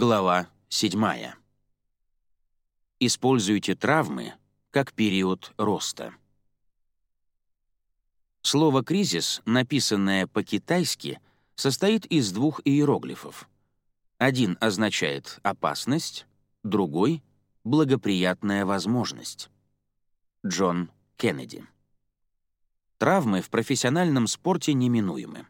Глава 7. Используйте травмы как период роста. Слово «кризис», написанное по-китайски, состоит из двух иероглифов. Один означает «опасность», другой — «благоприятная возможность». Джон Кеннеди. Травмы в профессиональном спорте неминуемы.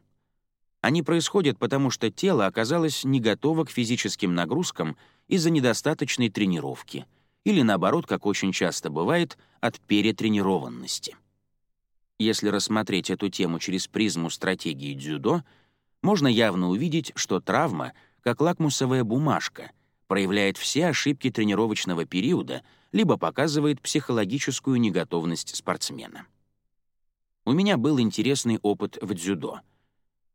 Они происходят потому, что тело оказалось не готово к физическим нагрузкам из-за недостаточной тренировки или, наоборот, как очень часто бывает, от перетренированности. Если рассмотреть эту тему через призму стратегии дзюдо, можно явно увидеть, что травма, как лакмусовая бумажка, проявляет все ошибки тренировочного периода либо показывает психологическую неготовность спортсмена. У меня был интересный опыт в дзюдо —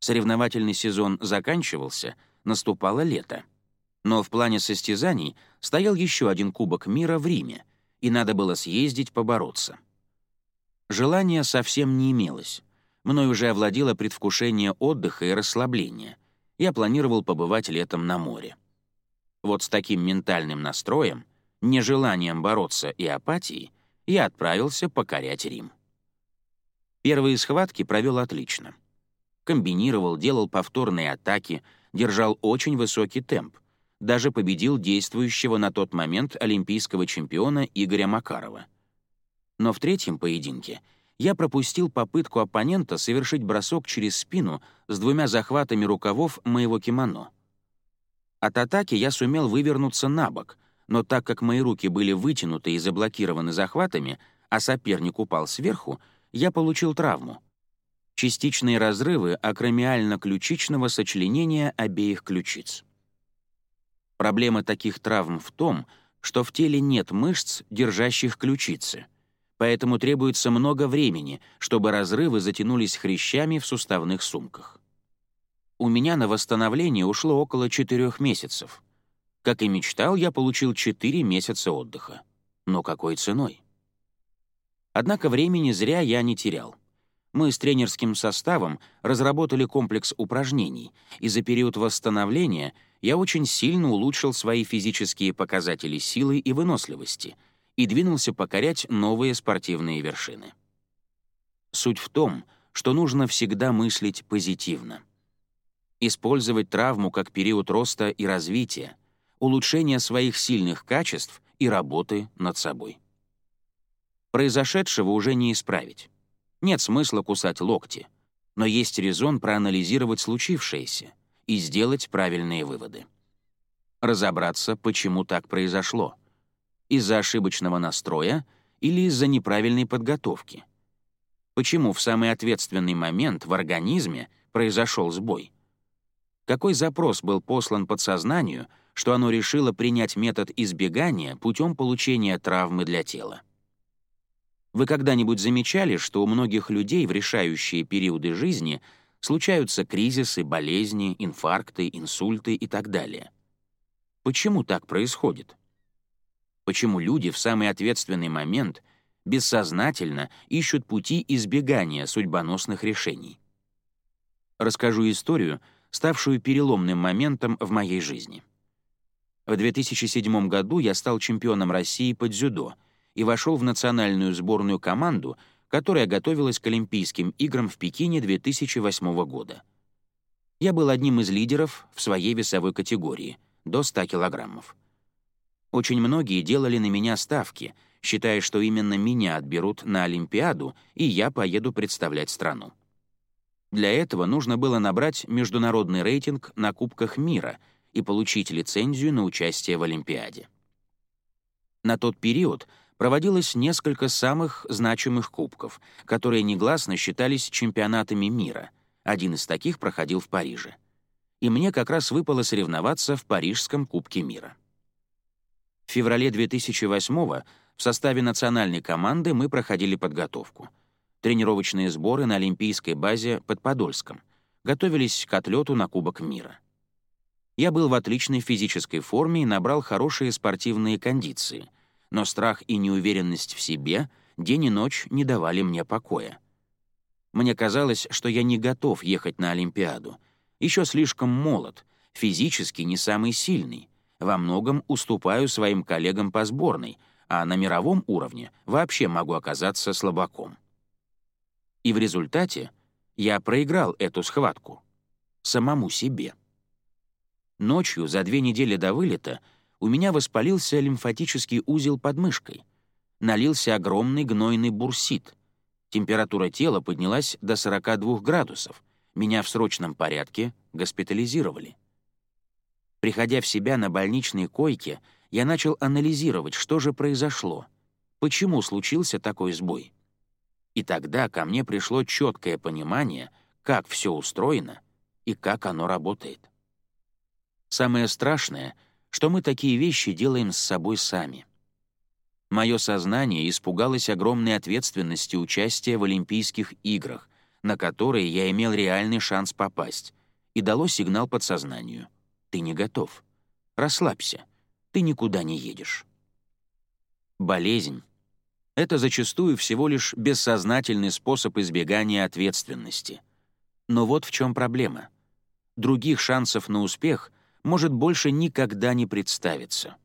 Соревновательный сезон заканчивался, наступало лето. Но в плане состязаний стоял еще один Кубок мира в Риме, и надо было съездить побороться. Желания совсем не имелось. Мной уже овладело предвкушение отдыха и расслабления. Я планировал побывать летом на море. Вот с таким ментальным настроем, нежеланием бороться и апатией, я отправился покорять Рим. Первые схватки провел отлично — комбинировал, делал повторные атаки, держал очень высокий темп. Даже победил действующего на тот момент олимпийского чемпиона Игоря Макарова. Но в третьем поединке я пропустил попытку оппонента совершить бросок через спину с двумя захватами рукавов моего кимоно. От атаки я сумел вывернуться на бок, но так как мои руки были вытянуты и заблокированы захватами, а соперник упал сверху, я получил травму — частичные разрывы акромиально-ключичного сочленения обеих ключиц. Проблема таких травм в том, что в теле нет мышц, держащих ключицы, поэтому требуется много времени, чтобы разрывы затянулись хрящами в суставных сумках. У меня на восстановление ушло около четырех месяцев. Как и мечтал, я получил четыре месяца отдыха. Но какой ценой? Однако времени зря я не терял — мы с тренерским составом разработали комплекс упражнений, и за период восстановления я очень сильно улучшил свои физические показатели силы и выносливости и двинулся покорять новые спортивные вершины. Суть в том, что нужно всегда мыслить позитивно. Использовать травму как период роста и развития, улучшения своих сильных качеств и работы над собой. Произошедшего уже не исправить. Нет смысла кусать локти, но есть резон проанализировать случившееся и сделать правильные выводы. Разобраться, почему так произошло. Из-за ошибочного настроя или из-за неправильной подготовки. Почему в самый ответственный момент в организме произошел сбой? Какой запрос был послан подсознанию, что оно решило принять метод избегания путем получения травмы для тела? Вы когда-нибудь замечали, что у многих людей в решающие периоды жизни случаются кризисы, болезни, инфаркты, инсульты и так далее? Почему так происходит? Почему люди в самый ответственный момент бессознательно ищут пути избегания судьбоносных решений? Расскажу историю, ставшую переломным моментом в моей жизни. В 2007 году я стал чемпионом России по дзюдо — и вошел в национальную сборную команду, которая готовилась к Олимпийским играм в Пекине 2008 года. Я был одним из лидеров в своей весовой категории — до 100 килограммов. Очень многие делали на меня ставки, считая, что именно меня отберут на Олимпиаду, и я поеду представлять страну. Для этого нужно было набрать международный рейтинг на Кубках мира и получить лицензию на участие в Олимпиаде. На тот период — проводилось несколько самых значимых кубков, которые негласно считались чемпионатами мира. Один из таких проходил в Париже. И мне как раз выпало соревноваться в Парижском Кубке мира. В феврале 2008 в составе национальной команды мы проходили подготовку. Тренировочные сборы на олимпийской базе под Подольском. Готовились к отлету на Кубок мира. Я был в отличной физической форме и набрал хорошие спортивные кондиции — но страх и неуверенность в себе день и ночь не давали мне покоя. Мне казалось, что я не готов ехать на Олимпиаду. Еще слишком молод, физически не самый сильный, во многом уступаю своим коллегам по сборной, а на мировом уровне вообще могу оказаться слабаком. И в результате я проиграл эту схватку. Самому себе. Ночью, за две недели до вылета, у меня воспалился лимфатический узел под мышкой. Налился огромный гнойный бурсит. Температура тела поднялась до 42 градусов. Меня в срочном порядке госпитализировали. Приходя в себя на больничной койке, я начал анализировать, что же произошло, почему случился такой сбой. И тогда ко мне пришло четкое понимание, как все устроено и как оно работает. Самое страшное, что мы такие вещи делаем с собой сами. Мое сознание испугалось огромной ответственности участия в Олимпийских играх, на которые я имел реальный шанс попасть, и дало сигнал подсознанию. «Ты не готов. Расслабься. Ты никуда не едешь». Болезнь — это зачастую всего лишь бессознательный способ избегания ответственности. Но вот в чем проблема. Других шансов на успех может больше никогда не представиться.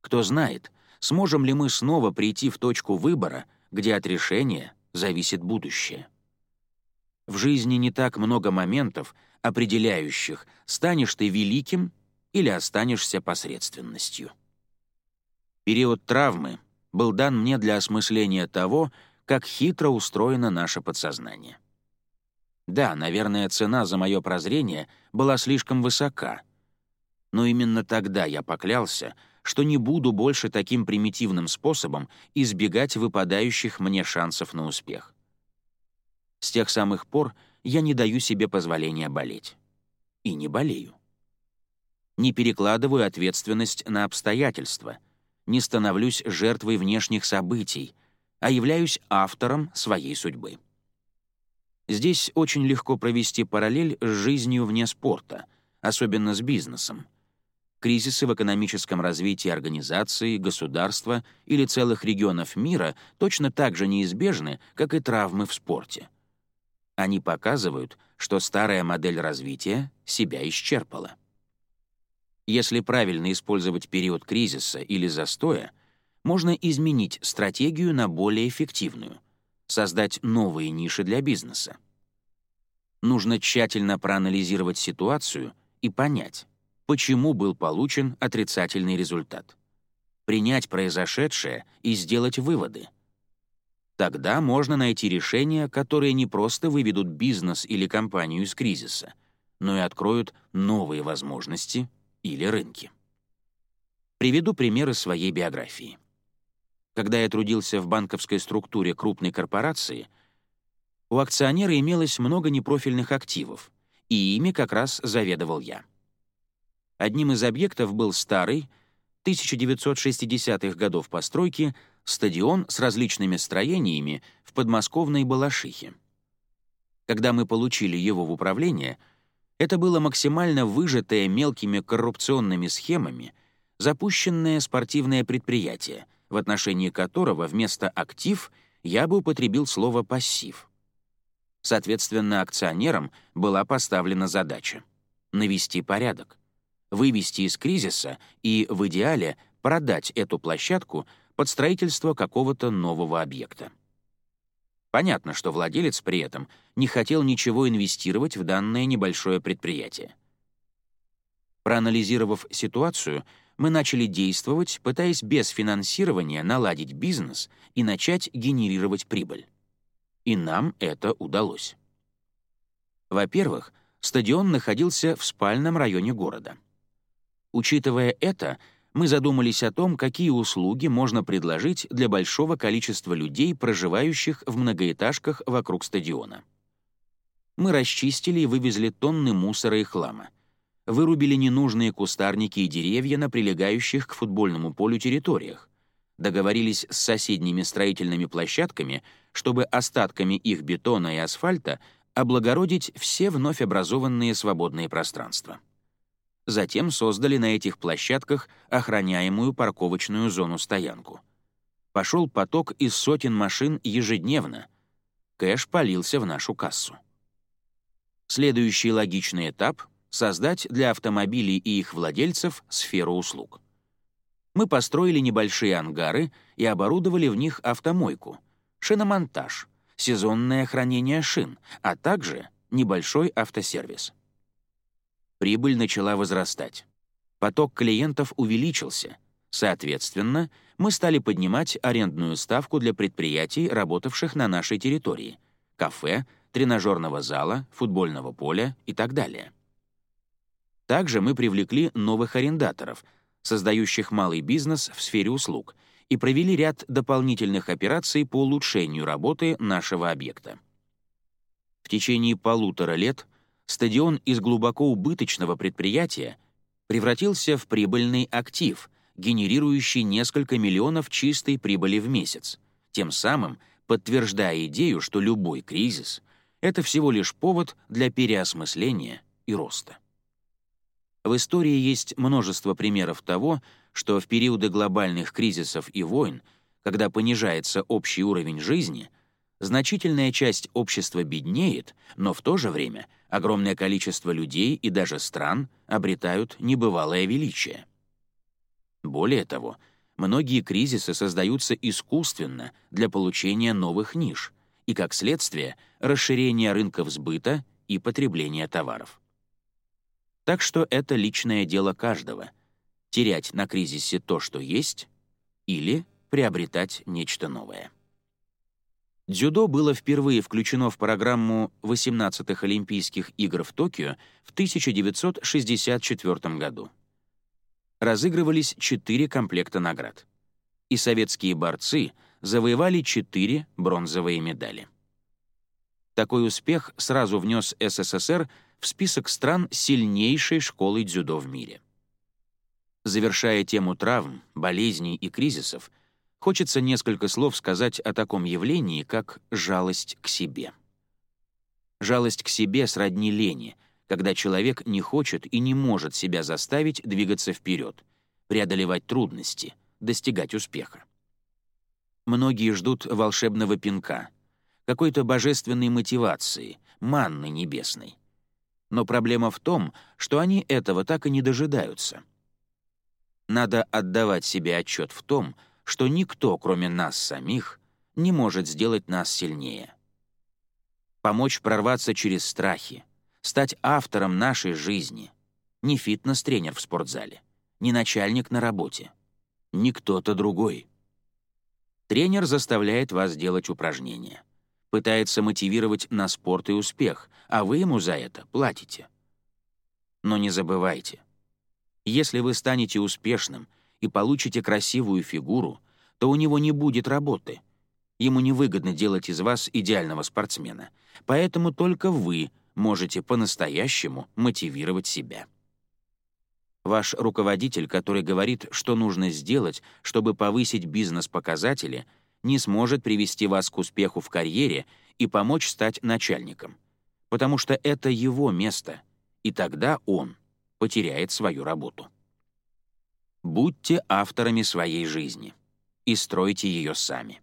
Кто знает, сможем ли мы снова прийти в точку выбора, где от решения зависит будущее. В жизни не так много моментов, определяющих, станешь ты великим или останешься посредственностью. Период травмы был дан мне для осмысления того, как хитро устроено наше подсознание. Да, наверное, цена за мое прозрение была слишком высока. Но именно тогда я поклялся, что не буду больше таким примитивным способом избегать выпадающих мне шансов на успех. С тех самых пор я не даю себе позволения болеть. И не болею. Не перекладываю ответственность на обстоятельства, не становлюсь жертвой внешних событий, а являюсь автором своей судьбы. Здесь очень легко провести параллель с жизнью вне спорта, особенно с бизнесом. Кризисы в экономическом развитии организации, государства или целых регионов мира точно так же неизбежны, как и травмы в спорте. Они показывают, что старая модель развития себя исчерпала. Если правильно использовать период кризиса или застоя, можно изменить стратегию на более эффективную — создать новые ниши для бизнеса. Нужно тщательно проанализировать ситуацию и понять, почему был получен отрицательный результат. Принять произошедшее и сделать выводы. Тогда можно найти решения, которые не просто выведут бизнес или компанию из кризиса, но и откроют новые возможности или рынки. Приведу примеры своей биографии. Когда я трудился в банковской структуре крупной корпорации, у акционера имелось много непрофильных активов, и ими как раз заведовал я. Одним из объектов был старый, 1960-х годов постройки, стадион с различными строениями в подмосковной Балашихе. Когда мы получили его в управление, это было максимально выжатое мелкими коррупционными схемами запущенное спортивное предприятие — в отношении которого вместо «актив» я бы употребил слово «пассив». Соответственно, акционерам была поставлена задача — навести порядок, вывести из кризиса и, в идеале, продать эту площадку под строительство какого-то нового объекта. Понятно, что владелец при этом не хотел ничего инвестировать в данное небольшое предприятие. Проанализировав ситуацию, мы начали действовать, пытаясь без финансирования наладить бизнес и начать генерировать прибыль. И нам это удалось. Во-первых, стадион находился в спальном районе города. Учитывая это, мы задумались о том, какие услуги можно предложить для большого количества людей, проживающих в многоэтажках вокруг стадиона. Мы расчистили и вывезли тонны мусора и хлама — вырубили ненужные кустарники и деревья на прилегающих к футбольному полю территориях, договорились с соседними строительными площадками, чтобы остатками их бетона и асфальта облагородить все вновь образованные свободные пространства. Затем создали на этих площадках охраняемую парковочную зону-стоянку. Пошел поток из сотен машин ежедневно. Кэш полился в нашу кассу. Следующий логичный этап — создать для автомобилей и их владельцев сферу услуг. Мы построили небольшие ангары и оборудовали в них автомойку, шиномонтаж, сезонное хранение шин, а также небольшой автосервис. Прибыль начала возрастать. Поток клиентов увеличился. Соответственно, мы стали поднимать арендную ставку для предприятий, работавших на нашей территории — кафе, тренажерного зала, футбольного поля и так далее. Также мы привлекли новых арендаторов, создающих малый бизнес в сфере услуг, и провели ряд дополнительных операций по улучшению работы нашего объекта. В течение полутора лет стадион из глубоко убыточного предприятия превратился в прибыльный актив, генерирующий несколько миллионов чистой прибыли в месяц, тем самым подтверждая идею, что любой кризис — это всего лишь повод для переосмысления и роста. В истории есть множество примеров того, что в периоды глобальных кризисов и войн, когда понижается общий уровень жизни, значительная часть общества беднеет, но в то же время — огромное количество людей и даже стран обретают небывалое величие. Более того, многие кризисы создаются искусственно для получения новых ниш и, как следствие, расширения рынков сбыта и потребления товаров. Так что это личное дело каждого — терять на кризисе то, что есть, или приобретать нечто новое. Дзюдо было впервые включено в программу 18-х Олимпийских игр в Токио в 1964 году. Разыгрывались четыре комплекта наград. И советские борцы завоевали четыре бронзовые медали. Такой успех сразу внес СССР в список стран сильнейшей школы дзюдо в мире. Завершая тему травм, болезней и кризисов, хочется несколько слов сказать о таком явлении, как жалость к себе. Жалость к себе сродни лени, когда человек не хочет и не может себя заставить двигаться вперед, преодолевать трудности, достигать успеха. Многие ждут волшебного пинка, какой-то божественной мотивации, манны небесной. Но проблема в том, что они этого так и не дожидаются. Надо отдавать себе отчет в том, что никто, кроме нас самих, не может сделать нас сильнее. Помочь прорваться через страхи, стать автором нашей жизни. Не фитнес-тренер в спортзале, не начальник на работе, не кто-то другой. Тренер заставляет вас делать упражнения, пытается мотивировать на спорт и успех, а вы ему за это платите. Но не забывайте, если вы станете успешным — и получите красивую фигуру, то у него не будет работы. Ему невыгодно делать из вас идеального спортсмена. Поэтому только вы можете по-настоящему мотивировать себя. Ваш руководитель, который говорит, что нужно сделать, чтобы повысить бизнес-показатели, не сможет привести вас к успеху в карьере и помочь стать начальником, потому что это его место, и тогда он потеряет свою работу. Будьте авторами своей жизни и стройте ее сами.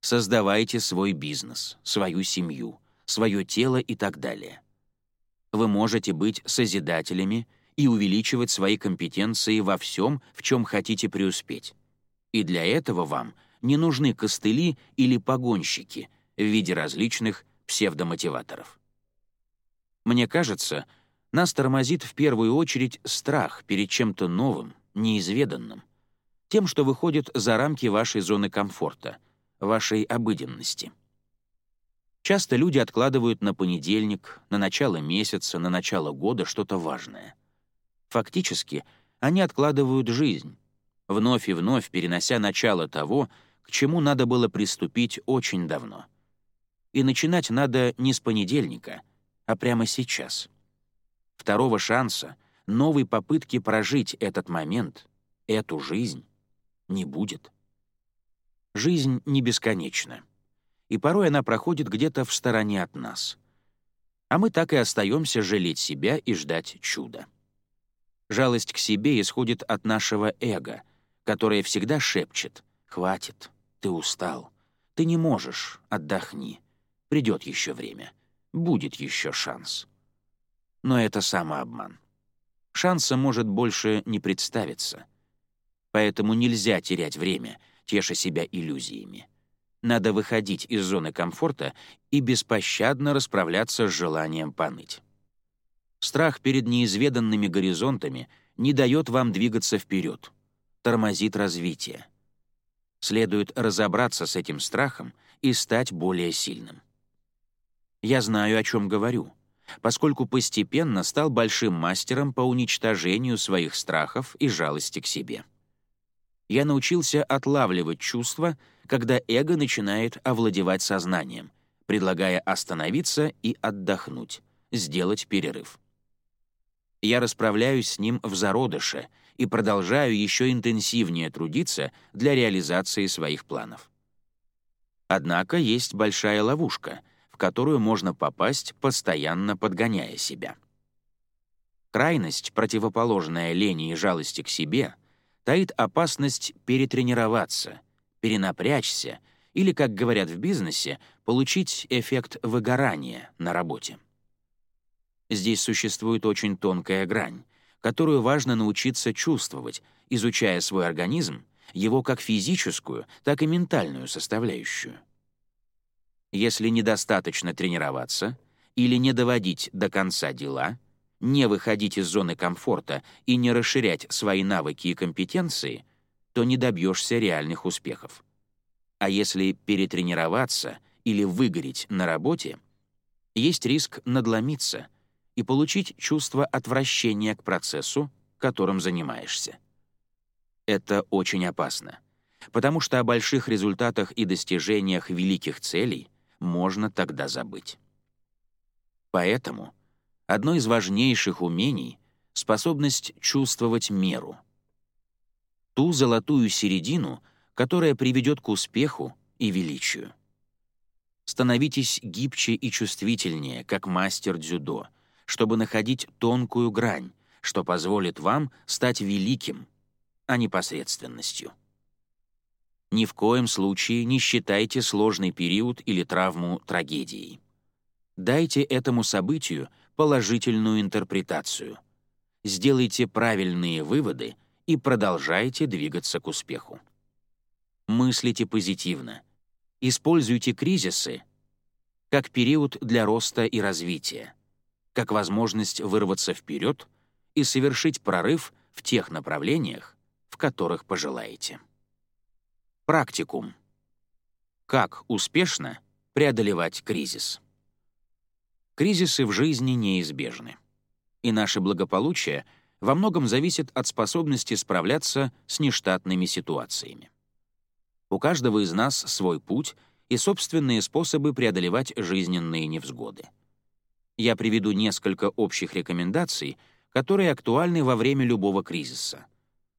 Создавайте свой бизнес, свою семью, свое тело и так далее. Вы можете быть созидателями и увеличивать свои компетенции во всем, в чем хотите преуспеть. И для этого вам не нужны костыли или погонщики в виде различных псевдомотиваторов. Мне кажется, нас тормозит в первую очередь страх перед чем-то новым, неизведанным, тем, что выходит за рамки вашей зоны комфорта, вашей обыденности. Часто люди откладывают на понедельник, на начало месяца, на начало года что-то важное. Фактически, они откладывают жизнь, вновь и вновь перенося начало того, к чему надо было приступить очень давно. И начинать надо не с понедельника, а прямо сейчас. Второго шанса — новой попытки прожить этот момент, эту жизнь, не будет. Жизнь не бесконечна, и порой она проходит где-то в стороне от нас. А мы так и остаемся жалеть себя и ждать чуда. Жалость к себе исходит от нашего эго, которое всегда шепчет «Хватит, ты устал, ты не можешь, отдохни, придет еще время, будет еще шанс». Но это самообман. Шанса может больше не представиться. Поэтому нельзя терять время, теша себя иллюзиями. Надо выходить из зоны комфорта и беспощадно расправляться с желанием поныть. Страх перед неизведанными горизонтами не дает вам двигаться вперед, тормозит развитие. Следует разобраться с этим страхом и стать более сильным. Я знаю, о чем говорю, поскольку постепенно стал большим мастером по уничтожению своих страхов и жалости к себе. Я научился отлавливать чувства, когда эго начинает овладевать сознанием, предлагая остановиться и отдохнуть, сделать перерыв. Я расправляюсь с ним в зародыше и продолжаю еще интенсивнее трудиться для реализации своих планов. Однако есть большая ловушка, в которую можно попасть, постоянно подгоняя себя. Крайность, противоположная лени и жалости к себе, таит опасность перетренироваться, перенапрячься или, как говорят в бизнесе, получить эффект выгорания на работе. Здесь существует очень тонкая грань, которую важно научиться чувствовать, изучая свой организм, его как физическую, так и ментальную составляющую. Если недостаточно тренироваться или не доводить до конца дела, не выходить из зоны комфорта и не расширять свои навыки и компетенции, то не добьешься реальных успехов. А если перетренироваться или выгореть на работе, есть риск надломиться — и получить чувство отвращения к процессу, которым занимаешься. Это очень опасно, потому что о больших результатах и достижениях великих целей можно тогда забыть. Поэтому одно из важнейших умений — способность чувствовать меру. Ту золотую середину, которая приведет к успеху и величию. Становитесь гибче и чувствительнее, как мастер дзюдо, чтобы находить тонкую грань, что позволит вам стать великим, а не посредственностью. Ни в коем случае не считайте сложный период или травму трагедией. Дайте этому событию положительную интерпретацию. Сделайте правильные выводы и продолжайте двигаться к успеху. Мыслите позитивно. Используйте кризисы как период для роста и развития как возможность вырваться вперед и совершить прорыв в тех направлениях, в которых пожелаете. Практикум. Как успешно преодолевать кризис? Кризисы в жизни неизбежны. И наше благополучие во многом зависит от способности справляться с нештатными ситуациями. У каждого из нас свой путь и собственные способы преодолевать жизненные невзгоды. Я приведу несколько общих рекомендаций, которые актуальны во время любого кризиса,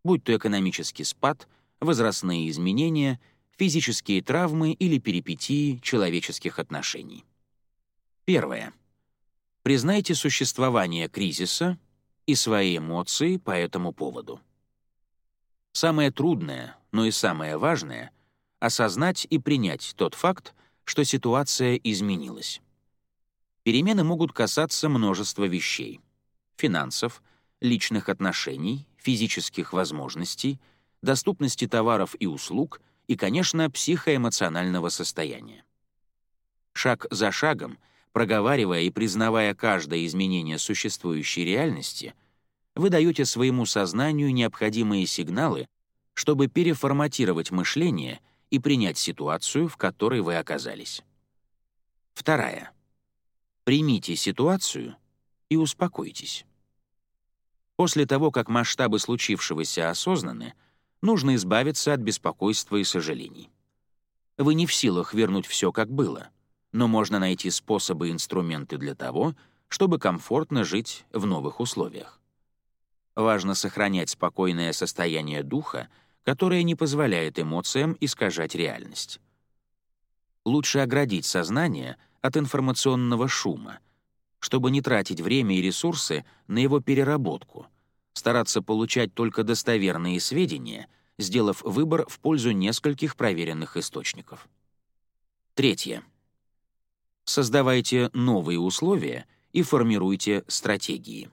будь то экономический спад, возрастные изменения, физические травмы или перипетии человеческих отношений. Первое. Признайте существование кризиса и свои эмоции по этому поводу. Самое трудное, но и самое важное — осознать и принять тот факт, что ситуация изменилась. Перемены могут касаться множества вещей — финансов, личных отношений, физических возможностей, доступности товаров и услуг и, конечно, психоэмоционального состояния. Шаг за шагом, проговаривая и признавая каждое изменение существующей реальности, вы даете своему сознанию необходимые сигналы, чтобы переформатировать мышление и принять ситуацию, в которой вы оказались. Вторая — Примите ситуацию и успокойтесь. После того, как масштабы случившегося осознаны, нужно избавиться от беспокойства и сожалений. Вы не в силах вернуть все, как было, но можно найти способы и инструменты для того, чтобы комфортно жить в новых условиях. Важно сохранять спокойное состояние духа, которое не позволяет эмоциям искажать реальность. Лучше оградить сознание от информационного шума, чтобы не тратить время и ресурсы на его переработку, стараться получать только достоверные сведения, сделав выбор в пользу нескольких проверенных источников. Третье. Создавайте новые условия и формируйте стратегии.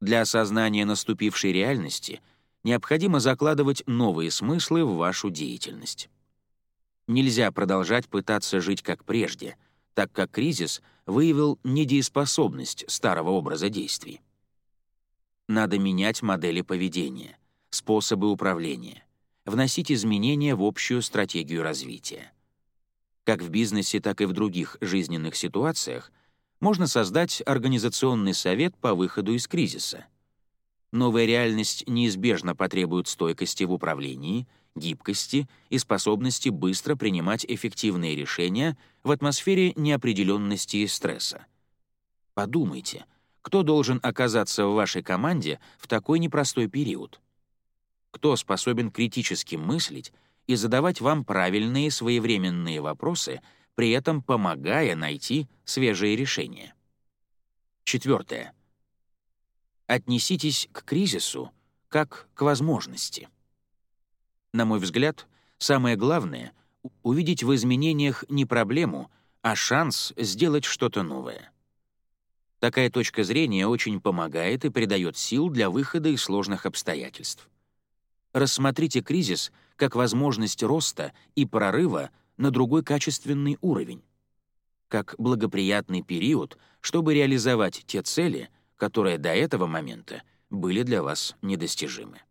Для осознания наступившей реальности необходимо закладывать новые смыслы в вашу деятельность. Нельзя продолжать пытаться жить как прежде, так как кризис выявил недееспособность старого образа действий. Надо менять модели поведения, способы управления, вносить изменения в общую стратегию развития. Как в бизнесе, так и в других жизненных ситуациях можно создать организационный совет по выходу из кризиса. Новая реальность неизбежно потребует стойкости в управлении, гибкости и способности быстро принимать эффективные решения в атмосфере неопределенности и стресса. Подумайте — кто должен оказаться в вашей команде в такой непростой период? Кто способен критически мыслить и задавать вам правильные своевременные вопросы, при этом помогая найти свежие решения? Четвертое. Отнеситесь к кризису как к возможности. На мой взгляд, самое главное — увидеть в изменениях не проблему, а шанс сделать что-то новое. Такая точка зрения очень помогает и придает сил для выхода из сложных обстоятельств. Рассмотрите кризис как возможность роста и прорыва на другой качественный уровень, как благоприятный период, чтобы реализовать те цели, которые до этого момента были для вас недостижимы.